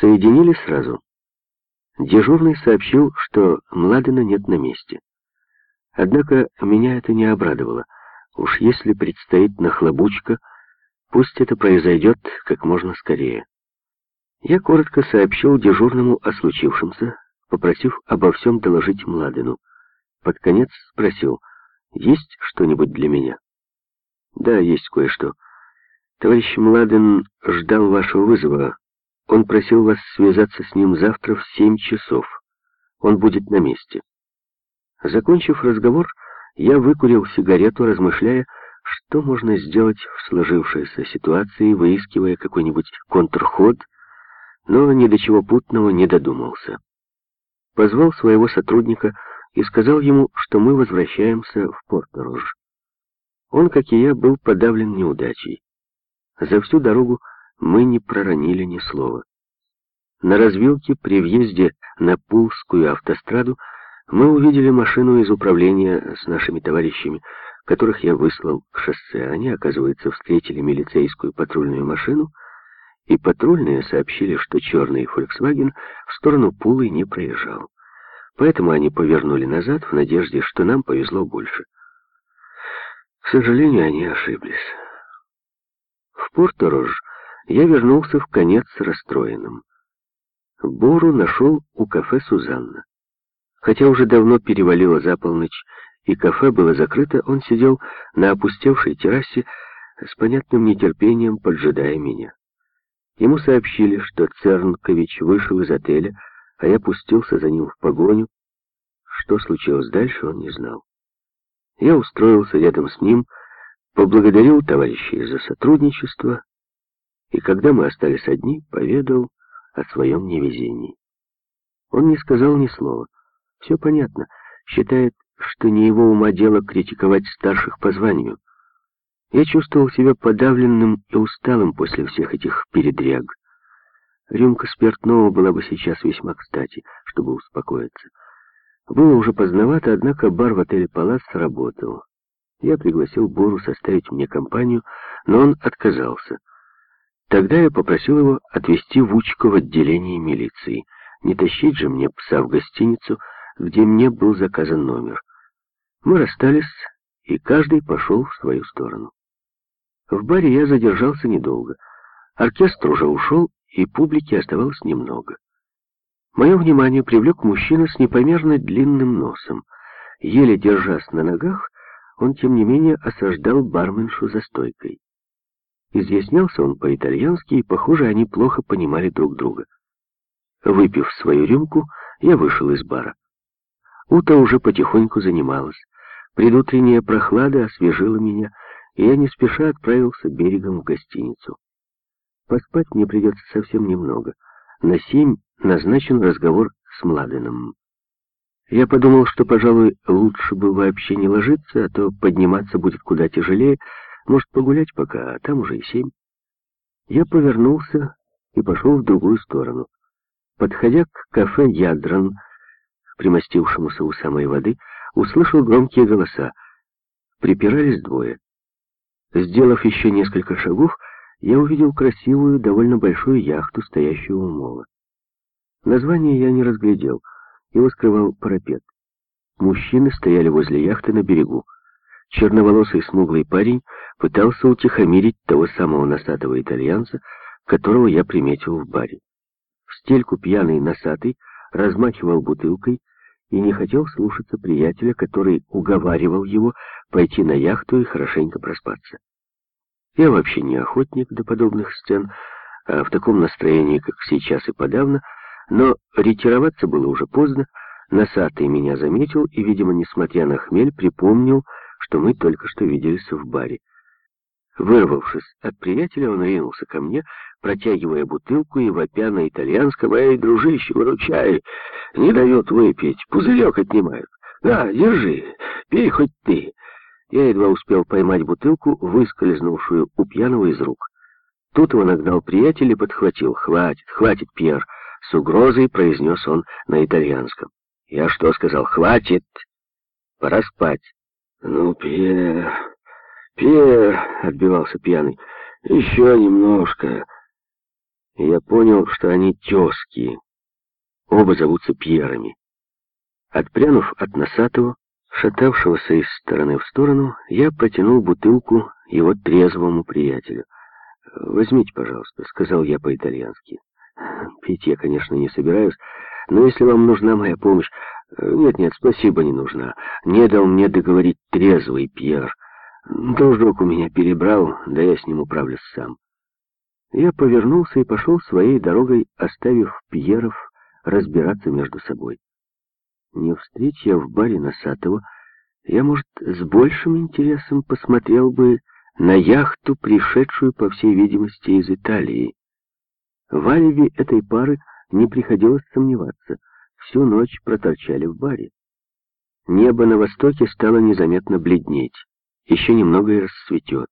Соединили сразу. Дежурный сообщил, что Младена нет на месте. Однако меня это не обрадовало. Уж если предстоит нахлобучка, пусть это произойдет как можно скорее. Я коротко сообщил дежурному о случившемся, попросив обо всем доложить Младену. Под конец спросил, есть что-нибудь для меня? Да, есть кое-что. Товарищ Младен ждал вашего вызова. Он просил вас связаться с ним завтра в семь часов. Он будет на месте. Закончив разговор, я выкурил сигарету, размышляя, что можно сделать в сложившейся ситуации, выискивая какой-нибудь контрход, но ни до чего путного не додумался. Позвал своего сотрудника и сказал ему, что мы возвращаемся в Порт-Рож. Он, как и я, был подавлен неудачей. За всю дорогу мы не проронили ни слова. На развилке при въезде на Пулскую автостраду мы увидели машину из управления с нашими товарищами, которых я выслал к шоссе. Они, оказывается, встретили милицейскую патрульную машину, и патрульные сообщили, что черный «Фольксваген» в сторону Пулы не проезжал. Поэтому они повернули назад в надежде, что нам повезло больше. К сожалению, они ошиблись. В Порторож я вернулся в конец расстроенным. Бору нашел у кафе «Сузанна». Хотя уже давно перевалило за полночь, и кафе было закрыто, он сидел на опустевшей террасе с понятным нетерпением, поджидая меня. Ему сообщили, что Цернкович вышел из отеля, а я пустился за ним в погоню. Что случилось дальше, он не знал. Я устроился рядом с ним, поблагодарил товарищей за сотрудничество, и когда мы остались одни, поведал о своем невезении. Он не сказал ни слова. Все понятно. Считает, что не его ума дело критиковать старших по званию. Я чувствовал себя подавленным и усталым после всех этих передряг. Рюмка спиртного была бы сейчас весьма кстати, чтобы успокоиться. Было уже поздновато, однако бар в отеле «Палас» сработал. Я пригласил Буру составить мне компанию, но он отказался. Тогда я попросил его отвезти Вучку в отделение милиции. Не тащить же мне пса в гостиницу, где мне был заказан номер. Мы расстались, и каждый пошел в свою сторону. В баре я задержался недолго. Оркестр уже ушел, и публики оставалось немного. Мое внимание привлек мужчина с непомерно длинным носом. Еле держась на ногах, он, тем не менее, осаждал барменшу за стойкой. Изъяснялся он по-итальянски, и, похоже, они плохо понимали друг друга. Выпив свою рюмку, я вышел из бара. Утро уже потихоньку занималось. Предутренняя прохлада освежила меня, и я не спеша отправился берегом в гостиницу. Поспать мне придется совсем немного. На семь назначен разговор с Младеном. Я подумал, что, пожалуй, лучше бы вообще не ложиться, а то подниматься будет куда тяжелее. Может, погулять пока, а там уже и семь. Я повернулся и пошел в другую сторону. Подходя к кафе «Ядран», примостившемуся у самой воды, услышал громкие голоса. Припирались двое. Сделав еще несколько шагов, я увидел красивую, довольно большую яхту, стоящую у мола. Название я не разглядел, его скрывал парапет. Мужчины стояли возле яхты на берегу. Черноволосый смуглый парень пытался утихомирить того самого носатого итальянца, которого я приметил в баре. В стельку пьяный носатый размахивал бутылкой и не хотел слушаться приятеля, который уговаривал его пойти на яхту и хорошенько проспаться. Я вообще не охотник до подобных сцен, а в таком настроении, как сейчас и подавно, но ретироваться было уже поздно, носатый меня заметил и, видимо, несмотря на хмель, припомнил, что мы только что виделись в баре. Вырвавшись от приятеля, он ринулся ко мне, протягивая бутылку и вопя на итальянском, «Эй, дружище, выручай! Не дает выпить, пузырек отнимают. На, держи, пей хоть ты!» Я едва успел поймать бутылку, выскользнувшую у пьяного из рук. Тут его нагнал приятель и подхватил. «Хватит, хватит, Пьер!» С угрозой произнес он на итальянском. «Я что сказал? Хватит! Пора спать!» «Ну, Пьер...» «Пьер», — отбивался пьяный, — «еще немножко». Я понял, что они тезки. Оба зовутся Пьерами. Отпрянув от носатого, шатавшегося из стороны в сторону, я протянул бутылку его трезвому приятелю. «Возьмите, пожалуйста», — сказал я по-итальянски. «Пить я, конечно, не собираюсь, но если вам нужна моя помощь...» «Нет-нет, спасибо, не нужна. Не дал мне договорить трезвый Пьер. Должок у меня перебрал, да я с ним управлюсь сам». Я повернулся и пошел своей дорогой, оставив Пьеров разбираться между собой. Не встреча в баре Носатого, я, может, с большим интересом посмотрел бы на яхту, пришедшую, по всей видимости, из Италии. В алиби этой пары не приходилось сомневаться. Всю ночь проторчали в баре. Небо на востоке стало незаметно бледнеть. Еще немного и расцветет.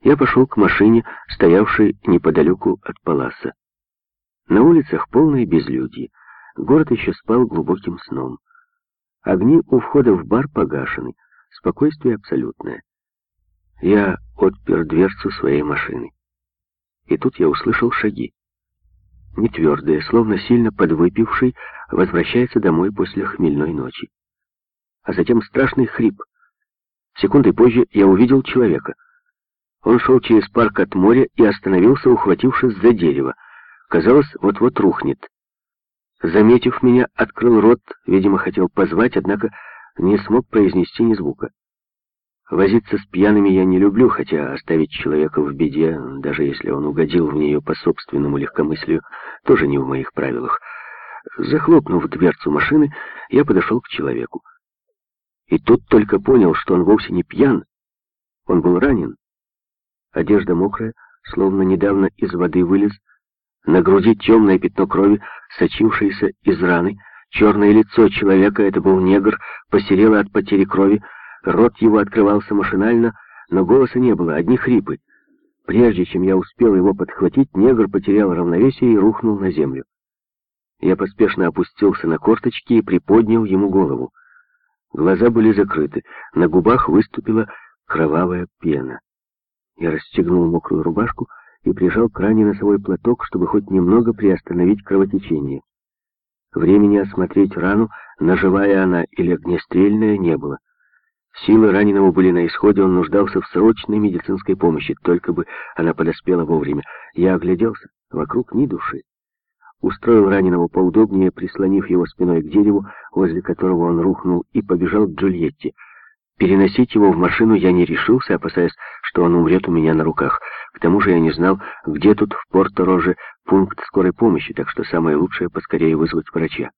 Я пошел к машине, стоявшей неподалеку от Паласа. На улицах полное безлюдье. Город еще спал глубоким сном. Огни у входа в бар погашены. Спокойствие абсолютное. Я отпер дверцу своей машины. И тут я услышал шаги. Не твердые, словно сильно подвыпивший, возвращается домой после хмельной ночи. А затем страшный хрип. Секундой позже я увидел человека. Он шел через парк от моря и остановился, ухватившись за дерево. Казалось, вот-вот рухнет. Заметив меня, открыл рот, видимо, хотел позвать, однако не смог произнести ни звука. Возиться с пьяными я не люблю, хотя оставить человека в беде, даже если он угодил в нее по собственному легкомыслию, тоже не в моих правилах. Захлопнув дверцу машины, я подошел к человеку. И тут только понял, что он вовсе не пьян. Он был ранен. Одежда мокрая, словно недавно из воды вылез. На груди темное пятно крови, сочившееся из раны. Черное лицо человека, это был негр, посерело от потери крови, Рот его открывался машинально, но голоса не было, одни хрипы. Прежде чем я успел его подхватить, негр потерял равновесие и рухнул на землю. Я поспешно опустился на корточки и приподнял ему голову. Глаза были закрыты, на губах выступила кровавая пена. Я расстегнул мокрую рубашку и прижал к ране носовой платок, чтобы хоть немного приостановить кровотечение. Времени осмотреть рану, наживая она или огнестрельная, не было. Силы раненого были на исходе, он нуждался в срочной медицинской помощи, только бы она подоспела вовремя. Я огляделся, вокруг ни души. Устроил раненого поудобнее, прислонив его спиной к дереву, возле которого он рухнул, и побежал к Джульетте. Переносить его в машину я не решился, опасаясь, что он умрет у меня на руках. К тому же я не знал, где тут в Порто-Роже пункт скорой помощи, так что самое лучшее поскорее вызвать врача.